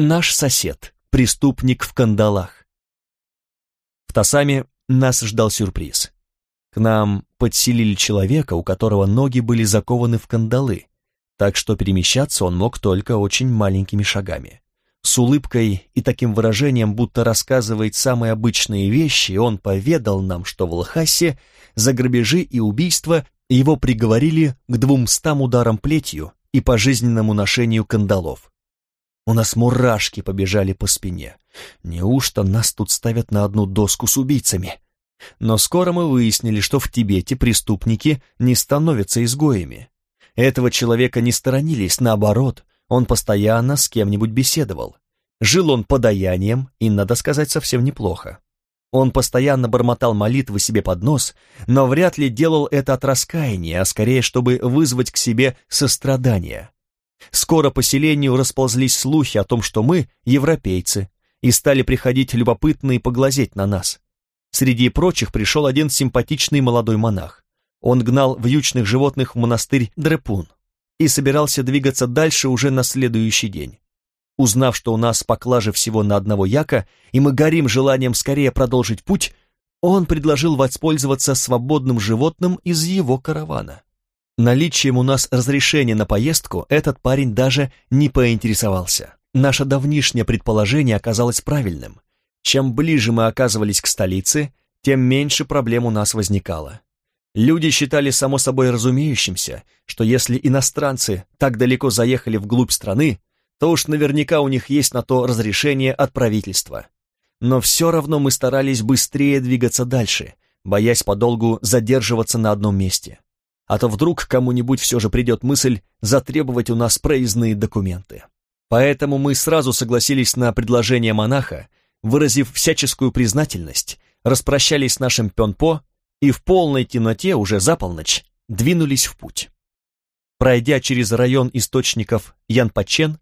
Наш сосед, преступник в кандалах. В Тасаме нас ждал сюрприз. К нам подселили человека, у которого ноги были закованы в кандалы, так что перемещаться он мог только очень маленькими шагами. С улыбкой и таким выражением, будто рассказывает самые обычные вещи, он поведал нам, что в Лхасе за грабежи и убийства его приговорили к двумстам ударам плетью и пожизненному ношению кандалов. У нас мурашки побежали по спине. Неужто нас тут ставят на одну доску с убийцами? Но скоро мы выяснили, что в Тибете преступники не становятся изгоями. Этого человека не сторонились, наоборот, он постоянно с кем-нибудь беседовал. Жил он подаянием, и, надо сказать, совсем неплохо. Он постоянно бормотал молитвы себе под нос, но вряд ли делал это от раскаяния, а скорее, чтобы вызвать к себе сострадание. Скоро по селению расползлись слухи о том, что мы — европейцы, и стали приходить любопытные поглазеть на нас. Среди прочих пришел один симпатичный молодой монах. Он гнал вьючных животных в монастырь Дрепун и собирался двигаться дальше уже на следующий день. Узнав, что у нас поклажи всего на одного яка, и мы горим желанием скорее продолжить путь, он предложил воспользоваться свободным животным из его каравана. Наличием у нас разрешения на поездку этот парень даже не поинтересовался. Наше давнишнее предположение оказалось правильным. Чем ближе мы оказывались к столице, тем меньше проблем у нас возникало. Люди считали само собой разумеющимся, что если иностранцы так далеко заехали вглубь страны, то уж наверняка у них есть на то разрешение от правительства. Но все равно мы старались быстрее двигаться дальше, боясь подолгу задерживаться на одном месте. А то вдруг кому-нибудь все же придет мысль затребовать у нас проездные документы. Поэтому мы сразу согласились на предложение монаха, выразив всяческую признательность, распрощались с нашим Пенпо и в полной темноте уже за полночь двинулись в путь. Пройдя через район источников Янпачен,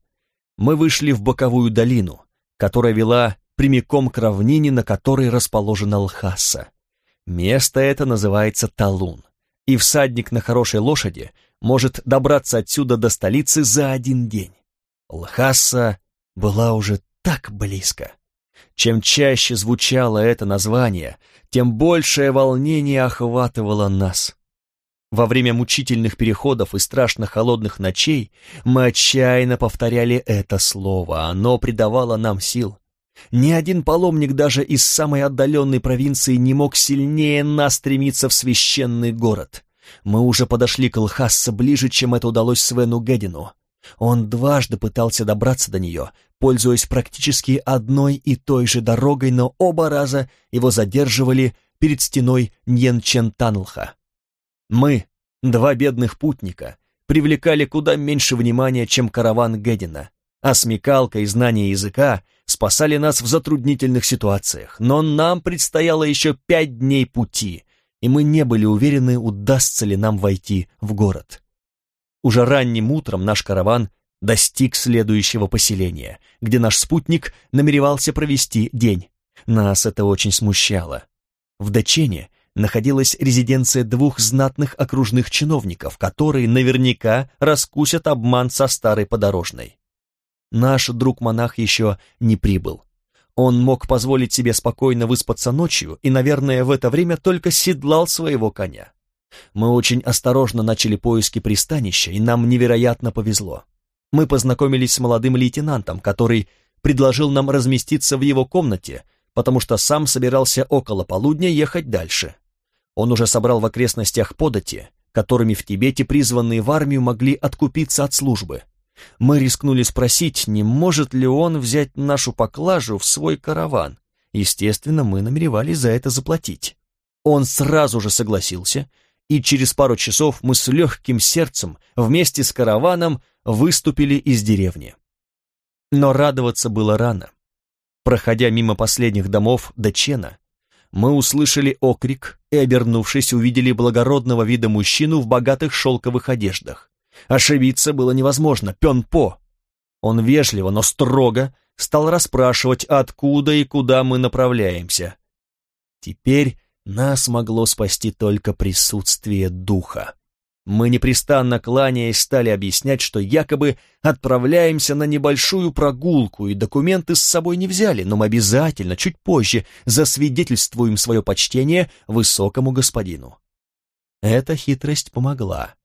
мы вышли в боковую долину, которая вела прямиком к равнине, на которой расположена Лхаса. Место это называется Талун, и всадник на хорошей лошади может добраться отсюда до столицы за один день. Лхаса была уже так близко. Чем чаще звучало это название, тем большее волнение охватывало нас. Во время мучительных переходов и страшно холодных ночей мы отчаянно повторяли это слово, оно придавало нам сил. Ни один паломник даже из самой отдаленной провинции не мог сильнее нас стремиться в священный город. Мы уже подошли к Лхасса ближе, чем это удалось Свену Гедину. Он дважды пытался добраться до нее, пользуясь практически одной и той же дорогой, но оба раза его задерживали перед стеной Ньенчентанлха. Мы, два бедных путника, привлекали куда меньше внимания, чем караван Гедина, а смекалка и знание языка спасали нас в затруднительных ситуациях, но нам предстояло еще пять дней пути, и мы не были уверены, удастся ли нам войти в город. Уже ранним утром наш караван достиг следующего поселения, где наш спутник намеревался провести день. Нас это очень смущало. В Дачене находилась резиденция двух знатных окружных чиновников, которые наверняка раскусят обман со старой подорожной. Наш друг-монах еще не прибыл. Он мог позволить себе спокойно выспаться ночью и, наверное, в это время только седлал своего коня. Мы очень осторожно начали поиски пристанища, и нам невероятно повезло. Мы познакомились с молодым лейтенантом, который предложил нам разместиться в его комнате, потому что сам собирался около полудня ехать дальше. Он уже собрал в окрестностях подати, которыми в Тибете призванные в армию могли откупиться от службы. Мы рискнули спросить, не может ли он взять нашу поклажу в свой караван. Естественно, мы намеревались за это заплатить. Он сразу же согласился, и через пару часов мы с легким сердцем вместе с караваном выступили из деревни. Но радоваться было рано. Проходя мимо последних домов Дачена, мы услышали окрик и, обернувшись, увидели благородного вида мужчину в богатых шелковых одеждах. Ошибиться было невозможно, Пен-По. Он вежливо, но строго стал расспрашивать, откуда и куда мы направляемся. Теперь нас могло спасти только присутствие духа. Мы непрестанно кланяясь стали объяснять, что якобы отправляемся на небольшую прогулку и документы с собой не взяли, но мы обязательно чуть позже засвидетельствуем свое почтение высокому господину. Эта хитрость помогла,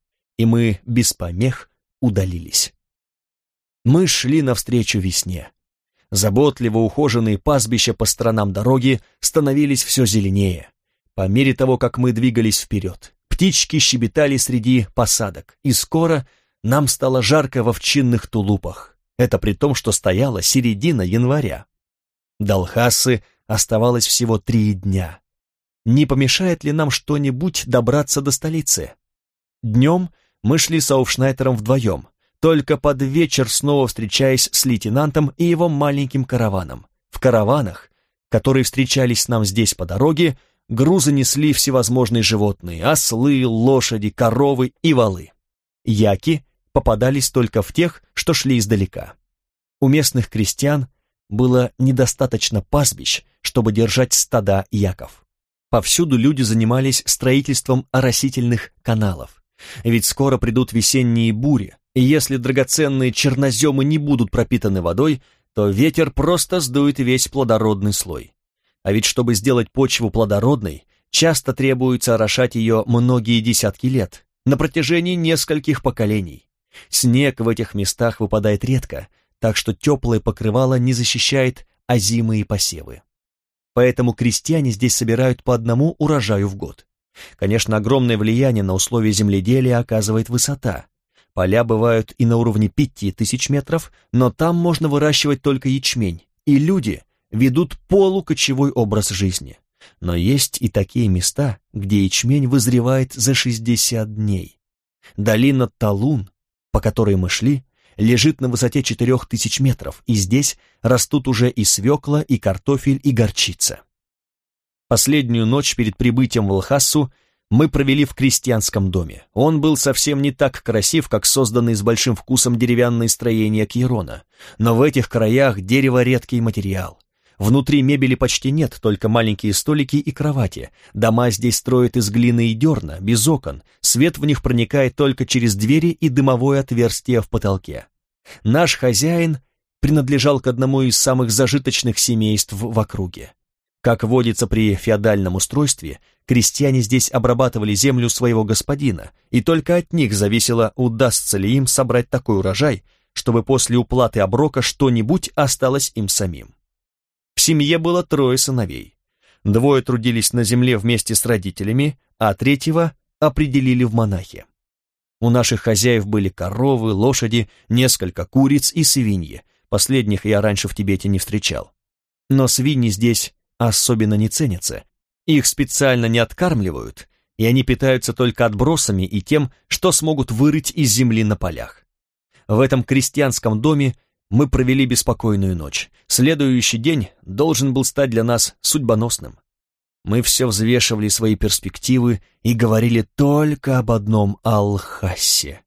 и мы без помех удалились. Мы шли навстречу весне. Заботливо ухоженные пастбища по сторонам дороги становились все зеленее, по мере того, как мы двигались вперед. Птички щебетали среди посадок, и скоро нам стало жарко в овчинных тулупах. Это при том, что стояла середина января. До оставалось всего три дня. Не помешает ли нам что-нибудь добраться до столицы? Днем мы шли с Ауфшнайтером вдвоем, только под вечер снова встречаясь с лейтенантом и его маленьким караваном. В караванах, которые встречались нам здесь по дороге, грузы несли всевозможные животные, ослы, лошади, коровы и валы. Яки попадались только в тех, что шли издалека. У местных крестьян было недостаточно пастбищ, чтобы держать стада яков. Повсюду люди занимались строительством оросительных каналов. Ведь скоро придут весенние бури, и если драгоценные черноземы не будут пропитаны водой, то ветер просто сдует весь плодородный слой. А ведь чтобы сделать почву плодородной, часто требуется орошать ее многие десятки лет, на протяжении нескольких поколений. Снег в этих местах выпадает редко, так что теплое покрывало не защищает озимые посевы. Поэтому крестьяне здесь собирают по одному урожаю в год. Конечно, огромное влияние на условия земледелия оказывает высота. Поля бывают и на уровне пяти тысяч метров, но там можно выращивать только ячмень, и люди ведут полукочевой образ жизни. Но есть и такие места, где ячмень вызревает за 60 дней. Долина Талун, по которой мы шли, лежит на высоте 4000 метров, и здесь растут уже и свекла, и картофель, и горчица. Последнюю ночь перед прибытием в Лхасу мы провели в крестьянском доме. Он был совсем не так красив, как созданный с большим вкусом деревянные строения Кьерона, но в этих краях дерево редкий материал. Внутри мебели почти нет, только маленькие столики и кровати. Дома здесь строят из глины и дерна, без окон. Свет в них проникает только через двери и дымовое отверстие в потолке. Наш хозяин принадлежал к одному из самых зажиточных семейств в округе. Как водится при феодальном устройстве, крестьяне здесь обрабатывали землю своего господина, и только от них зависело, удастся ли им собрать такой урожай, чтобы после уплаты оброка что-нибудь осталось им самим. В семье было трое сыновей. Двое трудились на земле вместе с родителями, а третьего определили в монахи. У наших хозяев были коровы, лошади, несколько куриц и свиньи. Последних я раньше в Тибете не встречал. Но свиньи здесь особенно не ценятся. Их специально не откармливают, и они питаются только отбросами и тем, что смогут вырыть из земли на полях. В этом крестьянском доме мы провели беспокойную ночь. Следующий день должен был стать для нас судьбоносным. Мы все взвешивали свои перспективы и говорили только об одном Алхасе.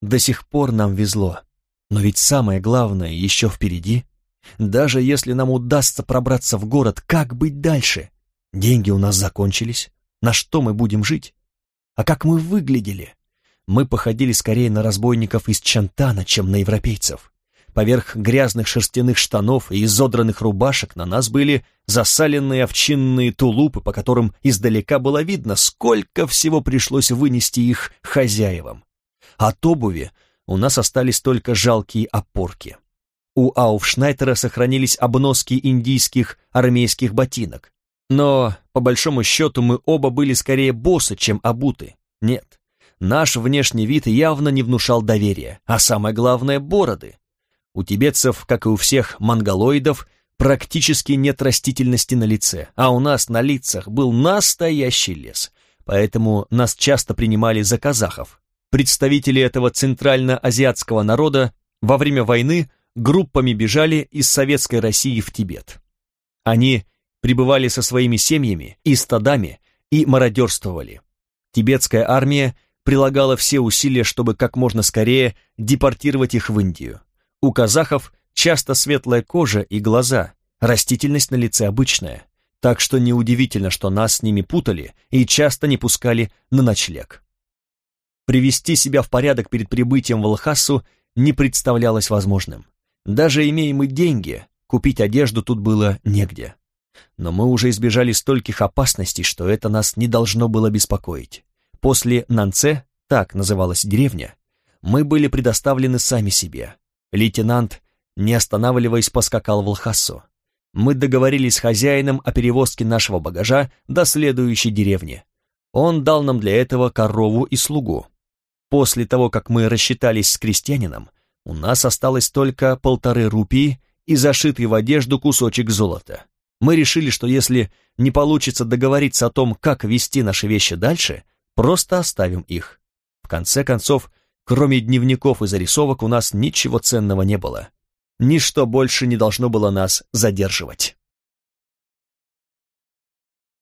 До сих пор нам везло, но ведь самое главное еще впереди. Даже если нам удастся пробраться в город, как быть дальше? Деньги у нас закончились. На что мы будем жить? А как мы выглядели? Мы походили скорее на разбойников из Чантана, чем на европейцев. Поверх грязных шерстяных штанов и изодранных рубашек на нас были засаленные овчинные тулупы, по которым издалека было видно, сколько всего пришлось вынести их хозяевам. От обуви у нас остались только жалкие опорки. У Ауфшнайтера сохранились обноски индийских армейских ботинок. Но, по большому счету, мы оба были скорее боссы, чем обуты. Нет, наш внешний вид явно не внушал доверия, а самое главное — бороды. У тибетцев, как и у всех монголоидов, практически нет растительности на лице, а у нас на лицах был настоящий лес, поэтому нас часто принимали за казахов. Представители этого центральноазиатского народа во время войны группами бежали из Советской России в Тибет. Они прибывали со своими семьями и стадами и мародерствовали. Тибетская армия прилагала все усилия, чтобы как можно скорее депортировать их в Индию. У казахов часто светлая кожа и глаза, растительность на лице обычная, так что неудивительно, что нас с ними путали и часто не пускали на ночлег. Привести себя в порядок перед прибытием в Лхасу не представлялось возможным. Даже имея мы деньги, купить одежду тут было негде. Но мы уже избежали стольких опасностей, что это нас не должно было беспокоить. После Нанце, так называлась деревня, мы были предоставлены сами себе. Лейтенант, не останавливаясь, поскакал в Лхасу. Мы договорились с хозяином о перевозке нашего багажа до следующей деревни. Он дал нам для этого корову и слугу. После того, как мы рассчитались с крестьянином, у нас осталось только полторы рупии и зашитый в одежду кусочек золота. Мы решили, что если не получится договориться о том, как вести наши вещи дальше, просто оставим их. В конце концов, кроме дневников и зарисовок у нас ничего ценного не было. Ничто больше не должно было нас задерживать.